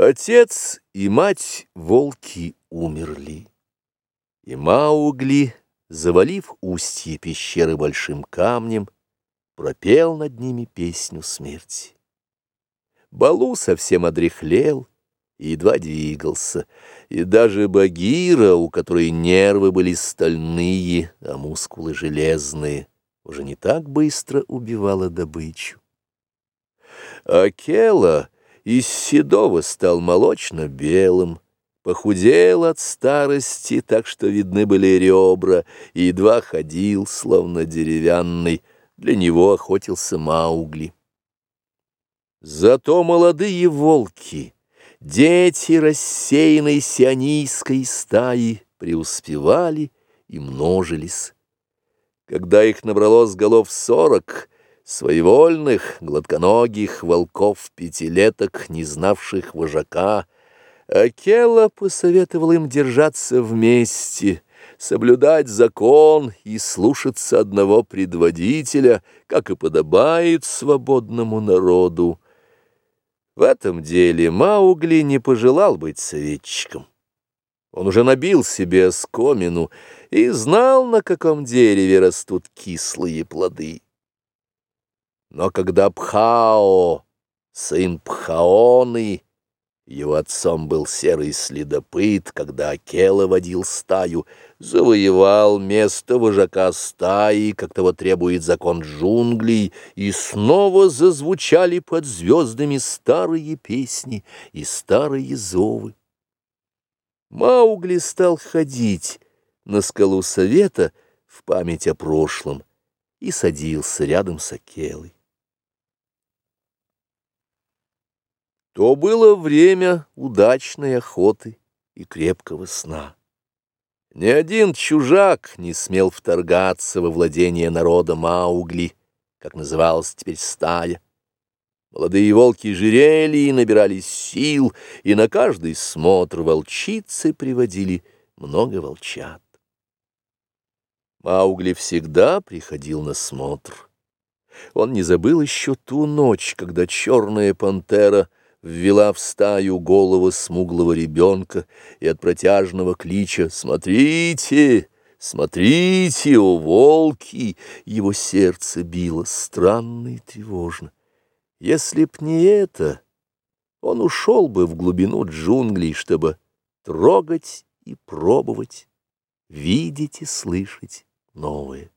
Отец и мать волки умерли, и Маугли, завалив устье пещеры большим камнем, пропел над ними песню смерти. Балу совсем одряхлел и едва двигался, и даже Багира, у которой нервы были стальные, а мускулы железные, уже не так быстро убивала добычу. Акела из седого стал молочно-белым, похудел от старости, так что видны были ребра, и едва ходил, словно деревянный, для него охотился Маугли. Зато молодые волки, дети рассеянной сионийской стаи, преуспевали и множились. Когда их набралось голов сорок — своевольных, гладконогих волков-пятилеток, не знавших вожака, Акела посоветовал им держаться вместе, соблюдать закон и слушаться одного предводителя, как и подобает свободному народу. В этом деле Маугли не пожелал быть советчиком. Он уже набил себе оскомину и знал, на каком дереве растут кислые плоды. Но когда Пхао, сын Пхаоны, его отцом был серый следопыт, когда Акела водил стаю, завоевал место вожака стаи, как того требует закон джунглей, и снова зазвучали под звездами старые песни и старые зовы. Маугли стал ходить на скалу совета в память о прошлом и садился рядом с Акелой. То было время удачной охоты и крепкого сна. Ни один чужак не смел вторгаться во владение народа Маугли, как называлась теперь стая. Молодые волки жирели и набирались сил, и на каждый смотр волчицы приводили много волчат. Маугли всегда приходил на смотр. Он не забыл еще ту ночь, когда черная пантера — ввела в стаю голову смуглого ребенка и от протяжного клича «Смотрите! Смотрите, о волки!» Его сердце било странно и тревожно. Если б не это, он ушел бы в глубину джунглей, чтобы трогать и пробовать, видеть и слышать новое.